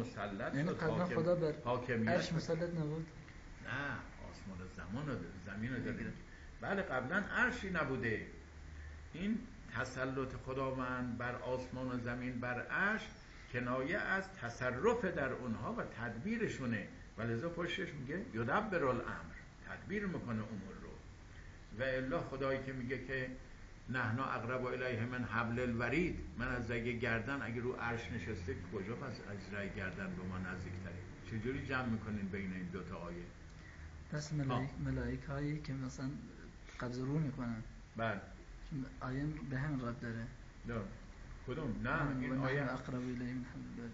مسلط یعنی قبلا خدا بر حاکمیت. مسلط نبود؟ نه آسمان و زمان رو داره، زمین رو داره بله قبلا عرشی نبوده. این تسلط خداوند بر آسمان و زمین بر عرش کنایه از تصرف در اونها و تدبیرشونه. و لذا پشتش میگه یدبر الامر. تدبیر می‌کنه امور رو. و الا خدایی که میگه که نحنا اقرب الیه من حبل الورید. من از رگ گردن اگه رو عرش نشسته کجا پس از رگ گردن به ما نزدیکتره چجوری جمع می‌کنین بین این دوتا آیه؟ پس ملائک, ملائک هایی که مثلا قبض رو می‌کنن. بله. آیه به همین رب داره. نه. کدوم؟ نه این آیه. اقرب الیه من حبل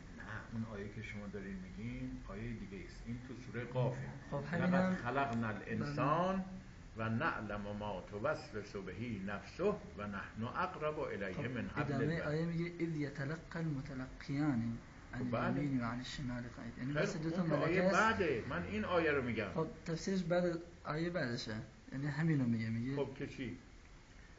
اون آیه که شما دارین میگین آیه دیگه است این تو سوره قافه خب هم خلقنا الانسان و نعلم ما توسوس بهی نفسه و نحن اقرب الیه خب من حبل ادامه آیه میگه اذ یتلقى المتلقیان عن خب بله. و عن الشمال قعید یعنی بس خیلی دو تا خوب، اون ملائکه آیه است. بعده. من این آیه رو میگم. خب تفسیرش بعد آیه بعدشه. یعنی همینو میگه میگه خب که چی؟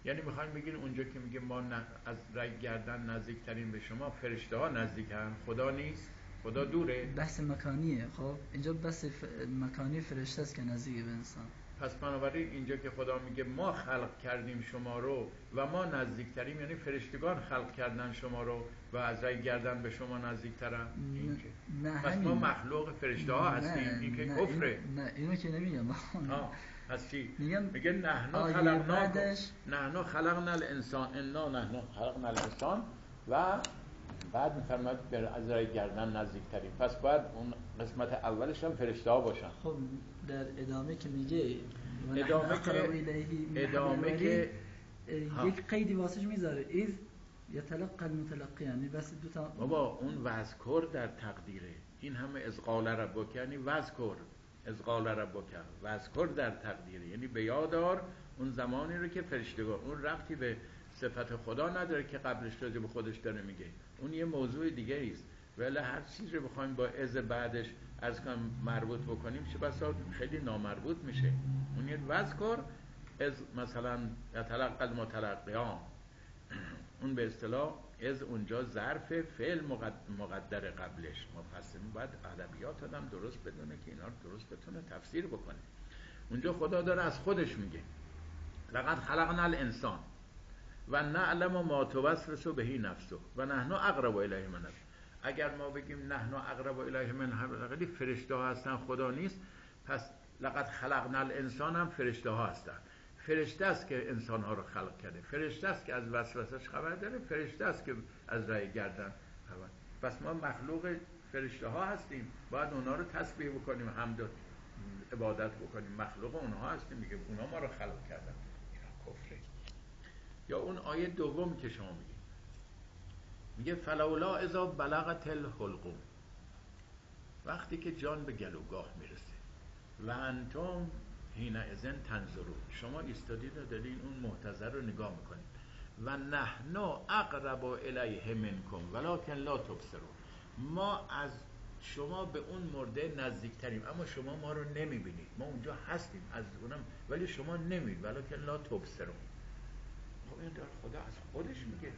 یعنی می‌خوایم بگین اونجا که میگه ما از رگ گردن نزدیکترین به شما فرشته ها نزدیکن خدا نیست. خدا دوره. بحث مکانیه. خب اینجا بحث ف... مکانی فرشته است که نزدیک به انسان. پس بنابراین اینجا که خدا میگه ما خلق کردیم شما رو و ما نزدیکتریم یعنی فرشتگان خلق کردن شما رو و از رای گردن به شما نزدیکترن. این نه, که نه پس همین. ما مخلوق فرشته ها هستیم. این که کفره. نه اینو که نمیگم. پس چی؟ میگم میگه نحن آیه خلقنا بعدش- نحن خلقنا الانسان. انا نحن خلقنا الانسان و بعد میفرماد از رای گردن نزدیکتریم پس باید اون قسمت اولش هم فرشته ها باشن. خب در ادامه که میگه ادامه که- ادامه که. یک قیدی واسش می‌ذاره. اذ یتلقى المتلقیان یعنی بس دو تا بابا اون وذکر در تقدیره. این همه از قال ربک یعنی وذکر از قال ربک وذکر در تقدیره. یعنی به یاد دار اون زمانی رو که فرشتگان. اون ربطی به صفت خدا نداره که قبلش راجع به خودش داره میگه. اون یه موضوع دیگه است ولی هر چیز رو بخوایم با از بعدش از کنم مربوط بکنیم چه بسا خیلی نامربوط میشه. اون یه وذکر از مثلا یتلقى المتلقیان اون به اصطلاح از اونجا ظرف فعل مقد- مقدر قبلش. مفسرین باید ادبیات آدم درست بدونه که اینا رو درست بتونه تفسیر بکنه. اونجا خدا داره از خودش میگه. لقد خلقنا الانسان. و نعلم ما توسوس بهی نفسه و نحن اقرب الیه من. اگر ما بگیم نحن اقرب الیه من الورید فرشته ها هستن خدا نیست. پس لقد خلقنا الانسان هم فرشته ها هستن. فرشته است که انسان ها رو خلق کرده. فرشته است که از وسوسش خبر داره. فرشته است که از رای گردن خبر. پس ما مخلوق فرشته ها هستیم. باید اونا رو تسبیح بکنیم حمد و عبادت بکنیم. مخلوق اونها هستیم. میگه اونا ما رو خلق کردن. اینا کفره. یا اون آیه دوم که شما میگید میگه فلولا اذا بلغت الحلقوم وقتی که جان به گلوگاه می‌رسه. و انتم حین ازن تنظرون شما ایستادید و دارین اون محتضر رو نگاه می‌کنید. و نحن اقرب الیه منکم. ولکن لا تبصرون. ما از شما به اون مرده نزدیکتریم. اما شما ما رو نمی‌بینید. ما اونجا هستیم از اونم. ولی شما نمی‌بینید. ولکن لا تبصرون. خب این داره خدا از خودش میگه.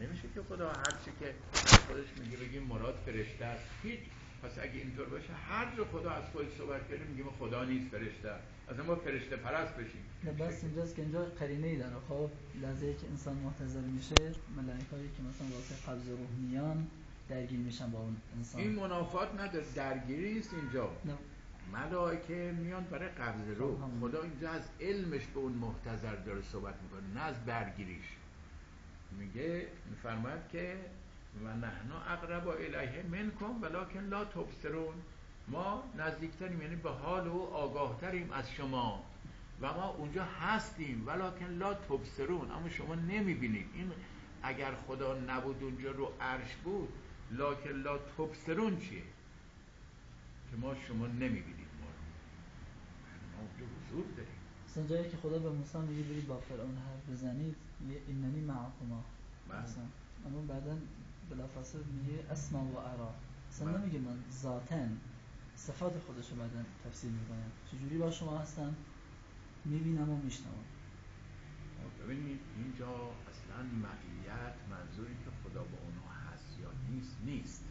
نمیشه که خدا هر چی که از خودش میگه بگیم مراد فرشته است. هیچ. پس اگه اینطور باشه هر جا خدا از خودش صحبت کرده میگیم خدا نیست فرشته. از ما فرشته پرست بشیم. بس اینجاست که اینجا قرینه ای داره. خب لحظه که انسان محتضر میشه ملائکایی که مثلا واسه قبض روح میان درگیر میشن با اون انسان. این منافات نداره درگیری است اینجا. نه. ملائکه میان برای قبض روح هم. خدا اینجا از علمش به اون محتضر داره صحبت می‌کنه نه از درگیریش. میگه میفرماید که و نحن اقرب الیه منکم ولکن لا تبصرون. ما نزدیکتریم یعنی به حال و آگاهتریم از شما. و ما اونجا هستیم ولکن لا تبصرون. اما شما نمی‌بینید. این اگر خدا نبود اونجا رو عرش بود لکن لا تبصرون چیه؟ که ما شما نمی‌بینید ما رو. ما اونجا حضور داریم. مثلا جایی که خدا به موسی میگه برید با فرعون حرف بزنید میگه ایننی معکما بله. مثلا. اما بعدا بلافاصله میگه اسمع و ارا. اصلا بله. نمیگه من ذاتا صفات خودش رو بعدا تفسیر می‌کنه چجوری با شما هستم؟ می‌بینم و میشنوم. خب ببینید اینجا اصلا معیت منظوری که خدا با اونها هست یا نیست نیست.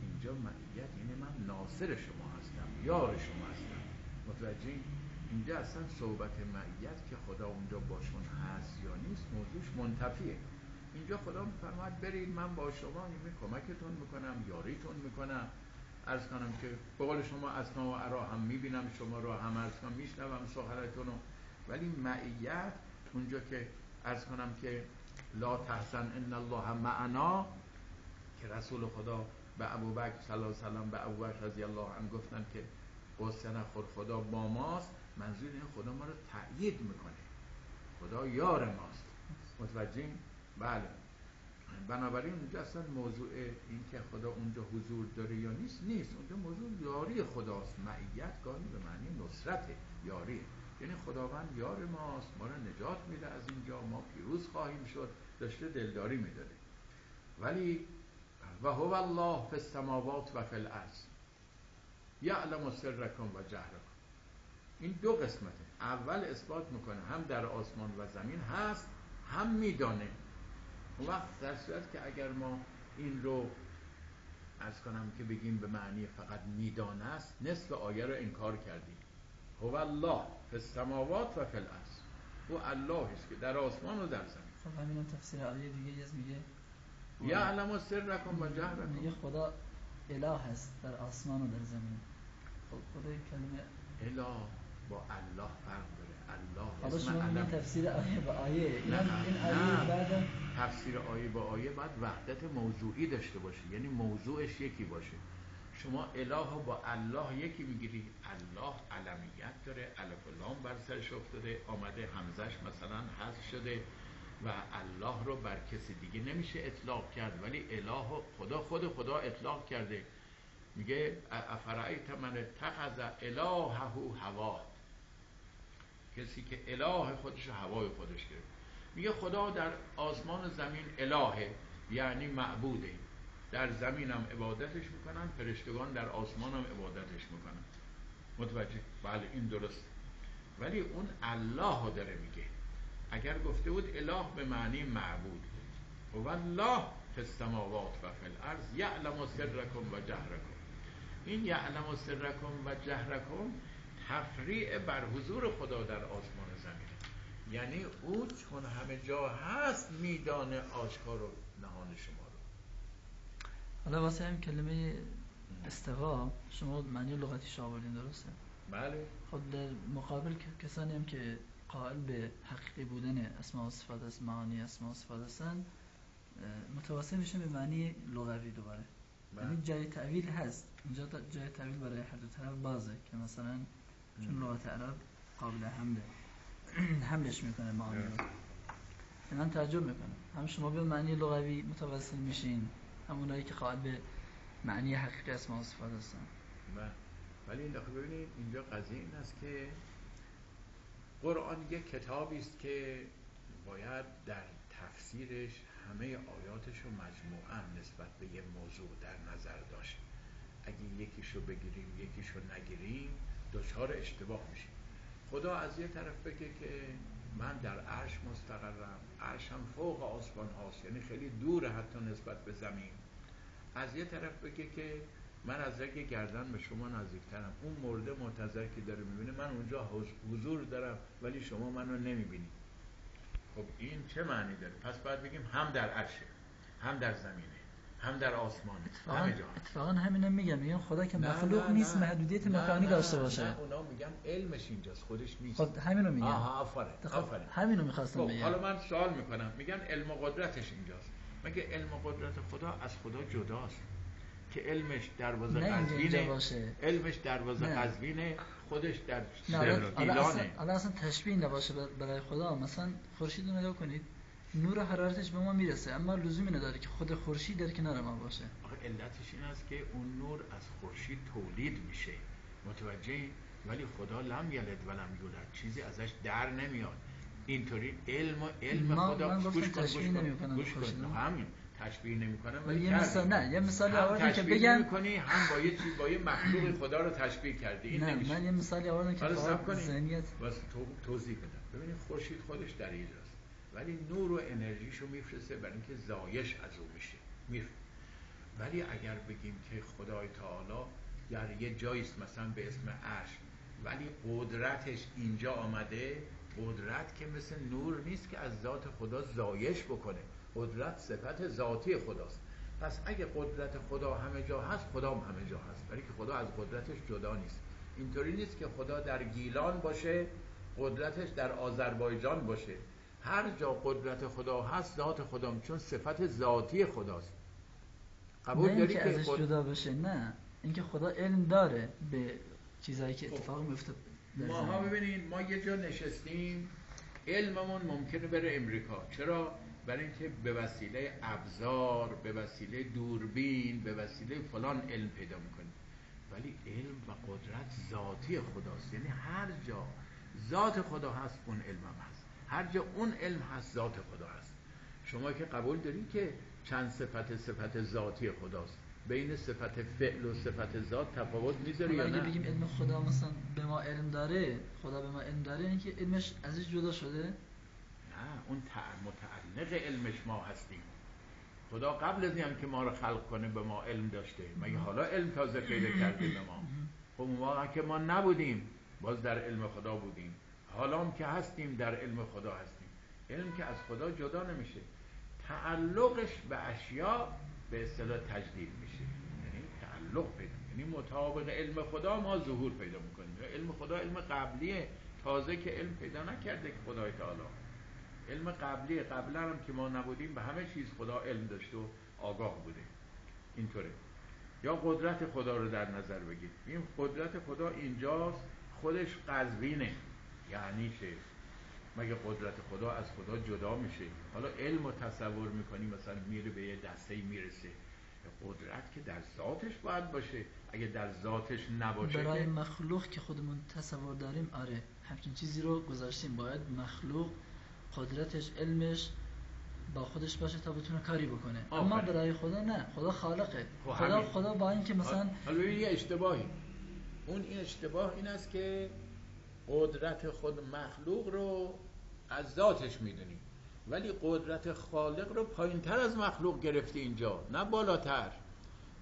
اینجا معیت یعنی من ناصر شما هستم یار شما هستم. متوجه اینجا اصلا صحبت معیت که خدا اونجا باشون هست یا نیست موضوعش منتفیه اینجا خدا میفرماید برید من با شما یعنی کمکتون می‌کنم یاریتون می‌کنم. ارز کنم که بقول شما از و ارا هم می‌بینم شما رو هم ارز کنم میشنوم سخنتون ولی معیت اونجا که ارز کنم که لا تحسن ان الله معنا که رسول خدا به ابو بکر صلی الله وسلم به ابو بکر رضی الله عنه گفتن که قصه نخور خدا با ماست منظور این خدا ما رو تأیید می‌کنه. خدا یار ماست. متوجه بله. بنابراین اونجا اصلا موضوع این که خدا اونجا حضور داره یا نیست نیست. اونجا موضوع یاری خداست. معیت گاهی به معنی نصرت یاری. یعنی خداوند یار ماست. ما رو نجات میده از اینجا. ما پیروز خواهیم شد. داشته دلداری می‌داده ولی و هو الله فی السماوات و فی الارض. یعلم سرکم و جهرکم. این دو قسمته. اول اثبات می‌کنه هم در آسمان و زمین هست هم میدانه. اون وقت در صورت که اگر ما این رو از کنم که بگیم به معنی فقط میدانه است نصف آیه رو انکار کردیم. هو الله فی السماوات و فی الارض. او الله است که در آسمان و در زمین. خب همین تفسیر آیه دیگه از میگه. یعلم سرکم و جهرکم. میگه خدا اله هست در آسمان و در زمین. خب خدا کلمه اله با الله فرق داره. الله حالا شما میگین تفسیر آیه با آیه. این, آیه. بعد تفسیر آیه با آیه باید وحدت موضوعی داشته باشه. یعنی موضوعش یکی باشه. شما اله با الله یکی می‌گیری. الله علمیت داره. الف و لام بر سرش افتاده. آمده همزش مثلا حذف شده. و الله رو بر کسی دیگه نمیشه اطلاق کرد ولی اله خدا خود خدا اطلاق کرده. میگه افرایت من اتخذ الهه هوا. کسی که اله خودش هوای خودش گرفت. میگه خدا در آسمان زمین الهه یعنی معبوده در زمین هم عبادتش می‌کنن فرشتگان در آسمان هم عبادتش می‌کنن. متوجه؟ بله این درست ولی اون الله داره میگه. اگر گفته بود اله به معنی معبود. و الله فی السماوات و فی الارض یعلم سرکم و جهرکم. این یعلم سرکم و جهرکم تفریع بر حضور خدا در آسمان و زمین. یعنی او چون همه جا هست میدانه آشکار و نهان شما رو. حالا واسه هم کلمه استوا شما معنی لغتیش آوردین درسته؟ بله. خب در مقابل کسانی هم که قائل به حقیقی بودن اسماء و صفات است معانی اسماء و صفات هستن اه، متوسل میشه به معنی لغوی دوباره. یعنی بله. جای تعویل هست. اینجا جای تعویل برای هر دو طرف بازه که مثلا چون لغت عرب قابل حمله حملش می‌کنه معانی رو. من تعجب می‌کنم. هم شما به معنی لغوی متوسل میشین هم اونایی که قائل به معنی حقیقی اسماء و صفات هستن. بله. ولی این دفعه ببینید اینجا قضیه این است که قرآن یک کتابی است که باید در تفسیرش همه آیاتش رو مجموعا نسبت به یه موضوع در نظر داشت. اگه یکیش رو بگیریم یکیش رو نگیریم دچار اشتباه میشیم. خدا از یه طرف بگه که من در عرش مستقرم عرشم فوق آسمان هاست یعنی خیلی دور حتی نسبت به زمین. از یه طرف بگه که من از رگ گردن به شما نزدیکترم. اون مرده منتظر که داره می‌بینه. من اونجا حض- حضور دارم ولی شما منو نمی‌بینید. خب این چه معنی داره؟ پس باید بگیم هم در عرشه هم در زمینه هم در اتفاقا, همه جا اتفاقا همینم میگم. میگن خدا که مخلوق نه، نیست. محدودیت مکانی داشته باشه. نه اونا میگن علمش اینجاست خودش نیست. خب همینو میگم. آها آفرین خب آفرین. همینو می‌خواستم خب بگم. حالا من سوال می‌کنم. میگن علم و قدرتش اینجاست. مگه علم و قدرت خدا از خدا جداست؟ که علمش دروازه قزوینه علمش دروازه نه. قزوینه خودش در نه حالا اصلا, تشبیه نباشه بر- برای خدا. مثلا خورشید رو نگاه کنید نور حرارتش به ما می‌رسه اما لزومی نداره که خود خورشید در کنار ما باشه. آخه علتش این است که اون نور از خورشید تولید میشه. متوجه ولی خدا لم یلد و لم یولد. چیزی ازش در نمیاد. اینطوری علم و علم خدا گوش کن، گوش کن، گوش. کن. همین. تشبیه نمی‌کنم ولی یه مثال نه یه مثال هم آوردم که بگم نمی‌کنی، هم با یه چیز با یه مخلوق خدا رو تشبیه کردی. این نه نمیشه. من یه مثالی آوردم که فقط. ذهنیت واسه تو- توضیح بدم. ببینید خورشید خودش در اینجاست. ولی نور و انرژیشو میفرسته برای اینکه زایش از او میشه. میره ولی اگر بگیم که خدای تعالی در یه جاییست مثلا به اسم عرش ولی قدرتش اینجا آمده قدرت که مثل نور نیست که از ذات خدا زایش بکنه. قدرت صفت ذاتی خداست. پس اگه قدرت خدا همه جا هست خدا هم همه جا هست. ولی که خدا از قدرتش جدا نیست. اینطوری نیست که خدا در گیلان باشه قدرتش در آذربایجان باشه. هر جا قدرت خدا هست ذات خدا چون صفت ذاتی خداست. قبول داری که ازش خود... جدا بشه نه. اینکه خدا علم داره به چیزایی که اتفاق میفته ما ها ببینید ما یه جا نشستیم. علممون ممکنه بره امریکا. چرا؟ برای اینکه به وسیله ابزار به وسیله دوربین به وسیله فلان علم پیدا می‌کنیم ولی علم و قدرت ذاتی خداست. یعنی هر جا ذات خدا هست اون علم هم هست. هر جا اون علم هست ذات خدا هست. شما که قبول دارید که چند صفت صفت ذاتی خداست. بین صفت فعل و صفت ذات تفاوت می‌ذاره یا نه؟ بگیم علم خدا مثلا به ما علم داره خدا به ما علم داره اینکه علمش ازش جدا شده. اون متعلق علمش ما هستیم. خدا قبل از هم که ما رو خلق کنه به ما علم داشته. مگه حالا علم تازه پیدا کرده به ما؟ خب اون که ما نبودیم باز در علم خدا بودیم. حالا هم که هستیم در علم خدا هستیم. علم که از خدا جدا نمیشه. تعلقش به اشیا به اصطلاح تجدید میشه. یعنی تعلق پیدا یعنی مطابق علم خدا ما ظهور پیدا می‌کنیم. علم خدا علم قبلیه. تازه که علم پیدا نکرده که خدای تعالی. علم قبلی قبلا هم که ما نبودیم به همه چیز خدا علم داشته و آگاه بوده. اینطوره. یا قدرت خدا رو در نظر بگید این قدرت خدا اینجاست خودش قذبینه یعنی چه؟ مگه قدرت خدا از خدا جدا میشه؟ حالا علم رو تصور می‌کنی مثلا میره به یه دسته می‌رسه. قدرت که در ذاتش باید باشه. اگه در ذاتش نباشه برای مخلوق که خودمون تصور داریم آره همچین چیزی رو گذاشتیم. باید مخلوق قدرتش علمش با خودش باشه تا بتونه کاری بکنه. اما برای خدا نه. خدا خالقه. خب خدا خدا با اینکه مثلا حالا یه اشتباهی. اون این اشتباه این است که قدرت خود مخلوق رو از ذاتش می‌دونیم ولی قدرت خالق رو پایین تر از مخلوق گرفته اینجا. نه بالاتر.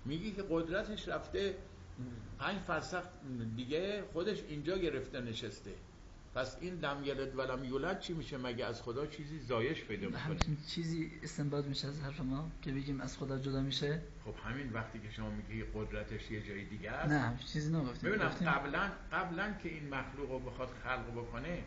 میگی که قدرتش رفته پنج فرسخ دیگه خودش اینجا گرفته نشسته. پس این دم یلد ولم یولد چی میشه؟ مگه از خدا چیزی زایش پیدا می‌کنه؟ همچین چیزی استنباط میشه از حرف ما که بگیم از خدا جدا میشه؟ خب همین وقتی که شما میگی قدرتش یه جای دیگه است. نه چیزی نگفتیم. ببینم قبلا قبلا که این مخلوق رو بخواد خلق بکنه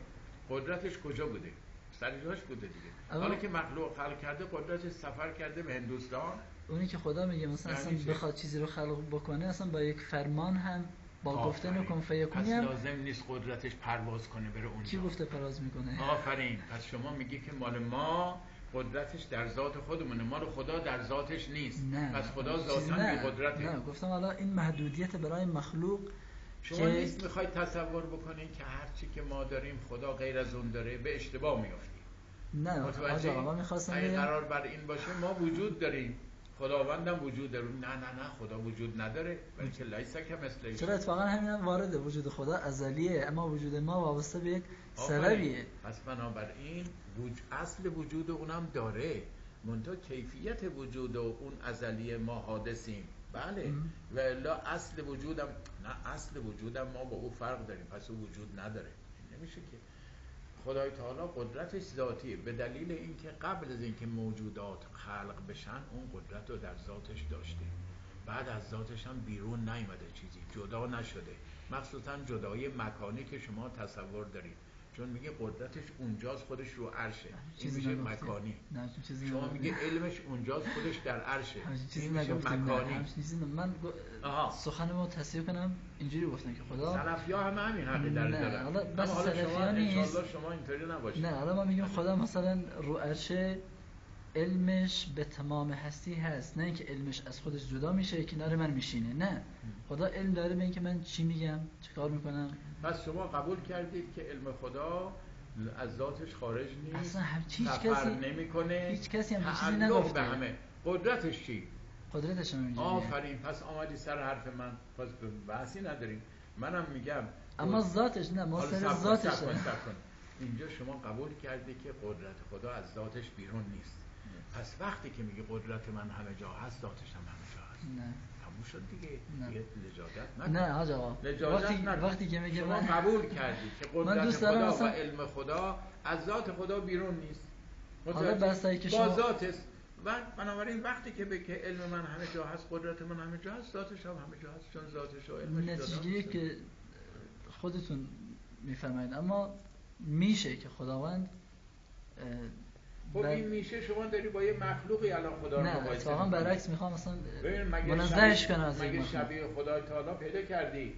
قدرتش کجا بوده؟ سر بوده دیگه. حالا که مخلوق خلق کرده قدرتش سفر کرده به هندوستان. اونی که خدا میگه مثلا اصلا یعنی بخواد چیزی رو خلق بکنه اصلا با یک فرمان هم با گفتن کن فیکونی هم لازم نیست قدرتش پرواز کنه بره اونجا. کی گفته پرواز می‌کنه؟ آفرین. پس شما میگی که مال ما قدرتش در ذات خودمونه. ما رو خدا در ذاتش نیست. نه. پس خدا ذاتا بی قدرته. نه گفتم حالا این محدودیت برای مخلوق شما. نیست می‌خوای تصور بکنین که هرچی که ما داریم خدا غیر از اون داره به اشتباه میافتیم نه آقا می‌خواستم قرار بر این باشه ما وجود داریم. خداوندم وجود داره. نه نه نه خدا وجود نداره. بلکه لیس که مثل چرا اتفاقا همین هم وارد وجود خدا ازلیه اما وجود ما وابسته به یک سببیه. پس بنابراین وج... اصل وجود اونم داره. منتها کیفیت وجود و اون ازلی ما حادثیم. بله. و الا اصل وجودم نه اصل وجودم ما با او فرق داریم. پس او وجود نداره. نمیشه که خدای تعالی قدرتش ذاتیه. به دلیل اینکه قبل از اینکه موجودات خلق بشن اون قدرت رو در ذاتش داشته. بعد از ذاتش هم بیرون نیامده چیزی جدا نشده. مخصوصا جدای مکانی که شما تصور دارید. چون میگه قدرتش اونجاست خودش رو عرشه. این میشه مکانی. شما میگه علمش اونجاست خودش در عرشه. این میشه مکانی. من سخن ما تصحیح کنم اینجوری گفتن که خدا سلفی همه همین حقی در دارن. حالا شما نیست. شما اینطوری نباشید نه حالا ما میگیم خدا مثلا رو عرشه علمش به تمام هستی هست. نه اینکه علمش از خودش جدا میشه کنار من میشینه. نه. خدا علم داره به اینکه من چی میگم چه کار می‌کنم. پس شما قبول کردید که علم خدا از ذاتش خارج نیست. اصلا هیچ کسی نمی‌کنه. هیچ کسی هم چیزی نگفته. به همه. قدرتش چی؟ قدرتش هم آفرین. پس آمدی سر حرف من. پس بحثی نداریم. منم میگم اما ذاتش نه ما سر ذاتش اینجا شما قبول کردی که قدرت خدا از ذاتش بیرون نیست. پس وقتی که میگه قدرت من همه جا هست ذاتش هم همه جا هست نه تموم شد دیگه نه. دیگه لجاجت نکن نه حاج آقا وقتی, نکن. وقتی که میگه من قبول کردی که من قدرت دوست دارم خدا و مثلا- علم خدا از ذات خدا بیرون نیست حالا؟ بستگی که با شما- ذات است و بنابراین وقتی که به که علم من همه جا هست قدرت من همه جا هست ذاتش هم همه جا هست چون ذاتش و علمش نتیجه. که خودتون میفرمایید اما میشه که خداوند خب این میشه شما داری با یه مخلوقی الان خدا رو نه مقایسه می‌کنی. برعکس می‌خوام مثلا شبیه- کنه از مگه. شبیه خدای تعالی پیدا کردی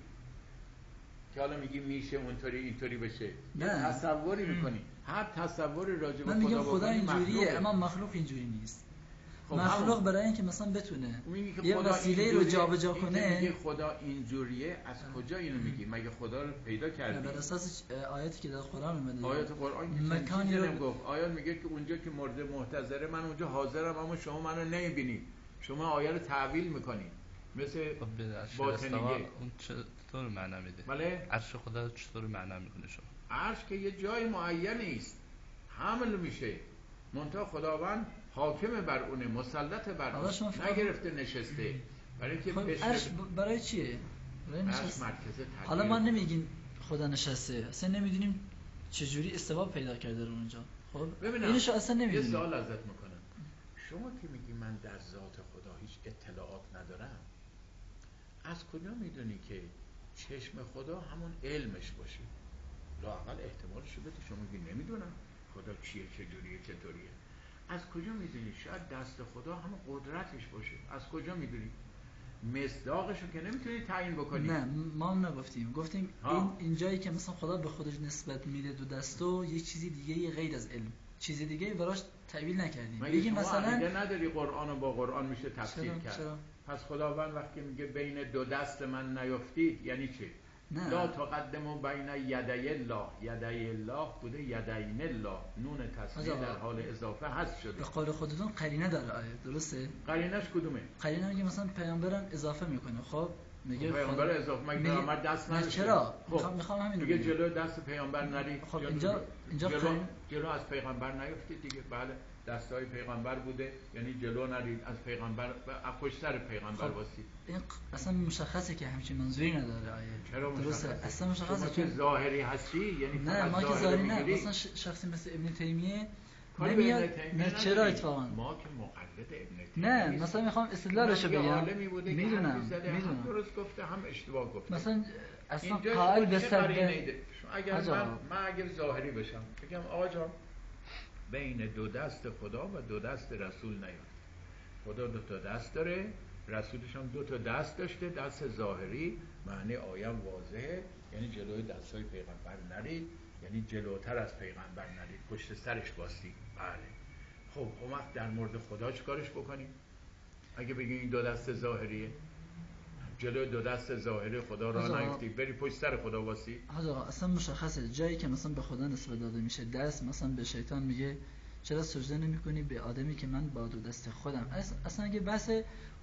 که حالا میگی میشه اونطوری اینطوری بشه نه. تصوری می‌کنی هر تصوری راجع به من میگم خدا خدا اینجوریه. اما مخلوق اینجوری نیست مخلوق همون. برای اینکه مثلا بتونه یه وسیله رو جابجا کنه. میگه خدا اینجوریه از کجا اینو میگی؟ مگه خدا رو پیدا کردی؟ بر اساس آیاتی که در قرآن اومده. آیات قرآن که مکانی رو- گفت آیات میگه که اونجا که مرده محتضره من اونجا حاضرم اما شما منو نمی‌بینید شما آیه رو تعویل می‌کنید مثل خب باطنیه. اون چطور معنا میده؟ بله. عرش خدا چطور معنا می‌کنه شما؟ عرش که یه جای معینی است. حمل میشه. منتها خداوند حاکم بر اونه مسلط بر حالا شما اون فقط- نگرفته نشسته. برای اینکه خب بشه عرش برای چیه برای عرش نشست حالا ما نمیگیم خدا نشسته اصلا نمی‌دونیم چجوری استوا پیدا کرده رو اونجا. خب اینشو اصلا یه نمی‌دونیم. سوال ازت می‌کنم. شما که میگی من در ذات خدا هیچ اطلاعات ندارم از کجا می‌دونی که چشم خدا همون علمش باشه؟ لاقل احتمالش رو بده. شما میگی نمی‌دونم خدا چیه چجوریه چطوریه. از کجا می‌دونی؟ شاید دست خدا همون قدرتش باشه. از کجا می‌دونی؟ مصداقش رو که نمی‌تونی تعیین بکنی. نه ما هم نگفتیم. گفتیم ها. این این جایی که مثلا خدا به خودش نسبت میده دو دستو یه چیزی دیگه غیر از علم. چیز دیگه براش تعبیل نکردیم. بگیم مثلا نداری قرآن رو با قرآن میشه تفسیر کرد؟ چرا؟ پس خداوند وقتی میگه بین دو دست من نیفتید یعنی چه لا نه تقدم بین یدی الله. یدی الله بوده یدین الله نون آجا. در حال اضافه هست شده. به قول خودتون قرینه داره آیه درسته؟ قرینش کدومه؟ قرینه میگه مثلا پیامبرم اضافه می‌کنه. خب میگه پیامبر خدا- اضافه مگه پیامبر دست نه چرا؟ خب. می‌خوام همین میگه. جلو دست پیامبر نری. خب اینجا اینجا جلو, جلو از پیغمبر نیفتید دیگه. بله. دستای پیغمبر بوده یعنی جلو نرید از پیغمبر و از پشت سر پیغمبر خب. واسید این اصلا مشخصه که همچین منظوری نداره آیه چرا درسته مشخصه؟ اصلا مشخصه که چون ظاهری هستی یعنی نه ما که ظاهر ظاهری نه؟ مثلا ش- شخصی مثل ابن تیمیه نمیاد نه. چرا اتفاقا ما که مقلد ابن تیمیه نه. مثلا می‌خوام یه بگم می‌دونم می‌دونم درست گفته هم اشتباه گفته مثلا اصلا قائل به؟ شما اگر من. من اگر ظاهری بشم بگم آقا جان بین دو دست خدا و دو دست رسول نیاد. خدا دو تا دست داره رسولش هم دو تا دست داشته دست ظاهری معنی آیم واضحه یعنی جلوی دست های پیغمبر نرید یعنی جلوتر از پیغمبر نرید پشت سرش باستی. بله. خب اون وقت در مورد خدا چیکارش بکنیم؟ اگه بگیم این دو دست ظاهریه؟ جلوی دو دست ظاهری خدا را آقا. نیفتی بری پشت سر خدا واسی. آقا اصلا مشخصه. جایی که مثلا به خدا نسبت داده میشه دست مثلا به شیطان میگه چرا سجده نمی‌کنی؟ به آدمی که من با دو دست خودم. اص- اصلا اگه بحث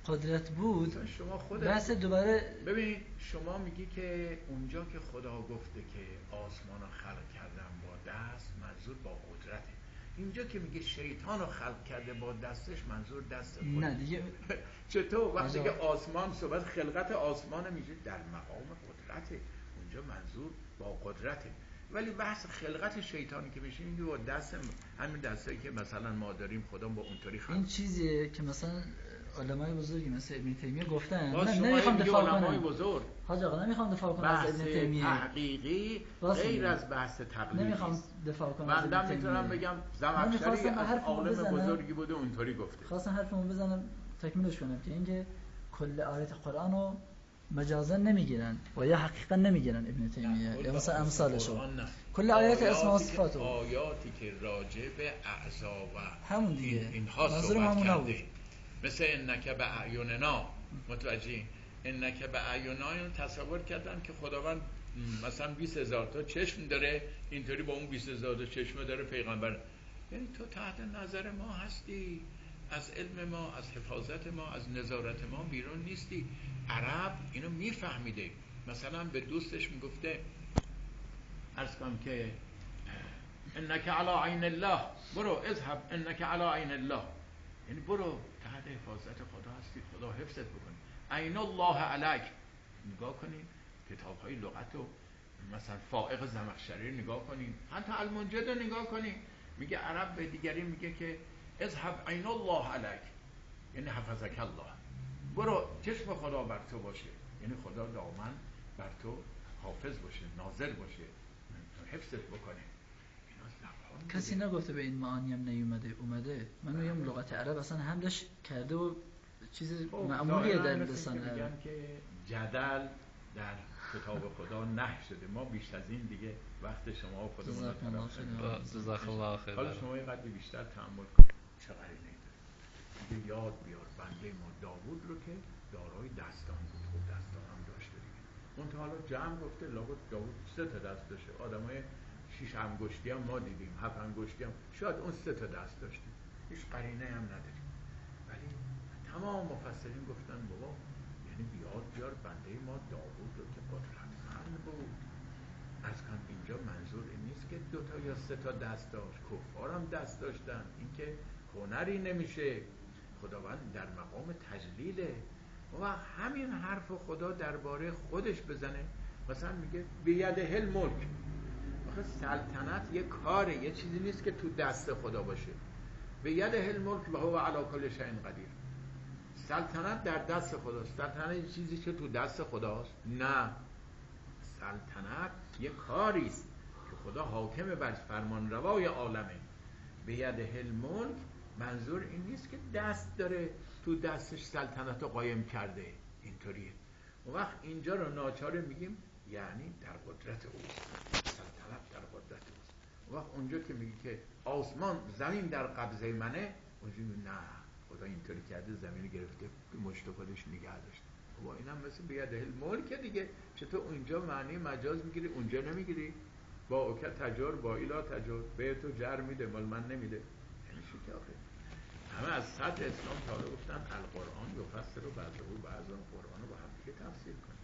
قدرت بود شما خودت بحث دوباره ببین شما میگی که اونجا که خدا گفته که آسمان خلق کردم با دست منظور با قدرته. اینجا که میگه شیطان رو خلق کرده با دستش منظور دست خود نه دیگه چطور؟ وقتی. که آسمان صحبت خلقت آسمان میشه در مقام قدرته. اونجا منظور با قدرته. ولی بحث خلقت شیطانی که میشه میگه با دست همین دستایی که مثلا ما داریم خدا با اونطوری خلق این چیزیه که مثلا علمای بزرگی مثل ابن تیمیه گفتن من نمی‌خوام دفاع کنم بزرگ حاج آقا نمی‌خوام دفاع کنم از ابن تیمیه تحقیقی غیر. از بحث تقلیدی نمی‌خوام. دفاع کنم بنده می‌تونم. بگم زمخشری از عالم. بزرگی بوده اونطوری گفته خواستم حرفمو بزنم تکمیلش کنم که اینکه کل آیت قرآن رو مجازا نمی‌گیرن و یا حقیقتا نمی‌گیرن ابن تیمیه یا مثلا امثالشو. کل آیات اسما و صفاتو. آیاتی که راجع به اعضا و همون دیگه. این صحبت همون نبود. مثل انک به اعیوننا متوجه انک به اعیوننا تصور کردن که خداوند مثلا 20 هزار تا چشم داره اینطوری با اون 20 هزار تا چشم داره پیغمبر. یعنی تو تحت نظر ما هستی. از علم ما از حفاظت ما از نظارت ما بیرون نیستی. عرب اینو میفهمیده. مثلا به دوستش می‌گفته ارز کنم که انک علی عین الله. برو اذهب انک علی عین الله. یعنی برو تحت حفاظت خدا هستید خدا حفظت بکنه عین الله علیک. نگاه کنید کتاب های لغت و مثلا فائق زمخشری نگاه کنید حتی المنجد رو نگاه کنید میگه عرب به دیگری میگه که اذهب عین الله علیک. یعنی حفظک الله. برو چشم خدا بر تو باشه. یعنی خدا دامن بر تو حافظ باشه ناظر باشه. حفظت بکنه. کسی نگفته به این معانی هم نیومده اومده. من میگم لغت عرب اصلا حملش کرده و چیز خب، معمولیه در لسان عرب که جدل در کتاب خدا نه شده. ما بیش از این دیگه وقت شما و خودمون رو حالا. شما یه قدری بیشتر تحمل کنید داره میگه یاد بیار بنده ما داوود رو که دارای دستان بود. خب دستان هم داشته دیگه. اون حالا جمع گفته لابد داوود سه تا دست داشته. آدمای شیش انگشتی هم ما دیدیم هفت انگشتی هم. شاید اون سه تا دست داشته هیچ قرینه هم نداریم. ولی تمام مفسرین گفتن بابا یعنی بیاد بیار بنده ما داوود رو که قدرتمند بود. از کن اینجا منظور این نیست که دو تا یا سه تا دست داشت. کفار هم دست داشتن. اینکه هنری نمیشه. خداوند در مقام تجلیله. و همین حرف خدا درباره خودش بزنه. مثلا میگه بیده هل ملک آخه سلطنت یه کاره یه چیزی نیست که تو دست خدا باشه. به ید هل ملک و هو علی کل شیء قدیر. سلطنت در دست خداست. سلطنت یه چیزی که تو دست خداست. نه. سلطنت یه کاری است که خدا حاکم بر فرمان روای عالمه. به ید هل ملک منظور این نیست که دست داره تو دستش سلطنت رو قایم کرده. اینطوریه. اون وقت اینجا رو ناچاره میگیم یعنی در قدرت اوست سلطنت در قدرت اوست وقت اونجا که میگی که آسمان زمین در قبضه منه اونجا نه خدا اینطوری کرده زمین گرفته مشت خودش نگه داشته. با این هم مثل بیاد ملک دیگه. چطور اونجا معنی مجاز می‌گیری اونجا نمی‌گیری؟ با اوکه تجار با ایلا تجار. به تو جر میده مال من نمیده. یعنی چی که همه از صدر اسلام تا گفتن القرآن یفسر و بعضه و بعض قرآن رو با هم دیگه تفسیر کنیم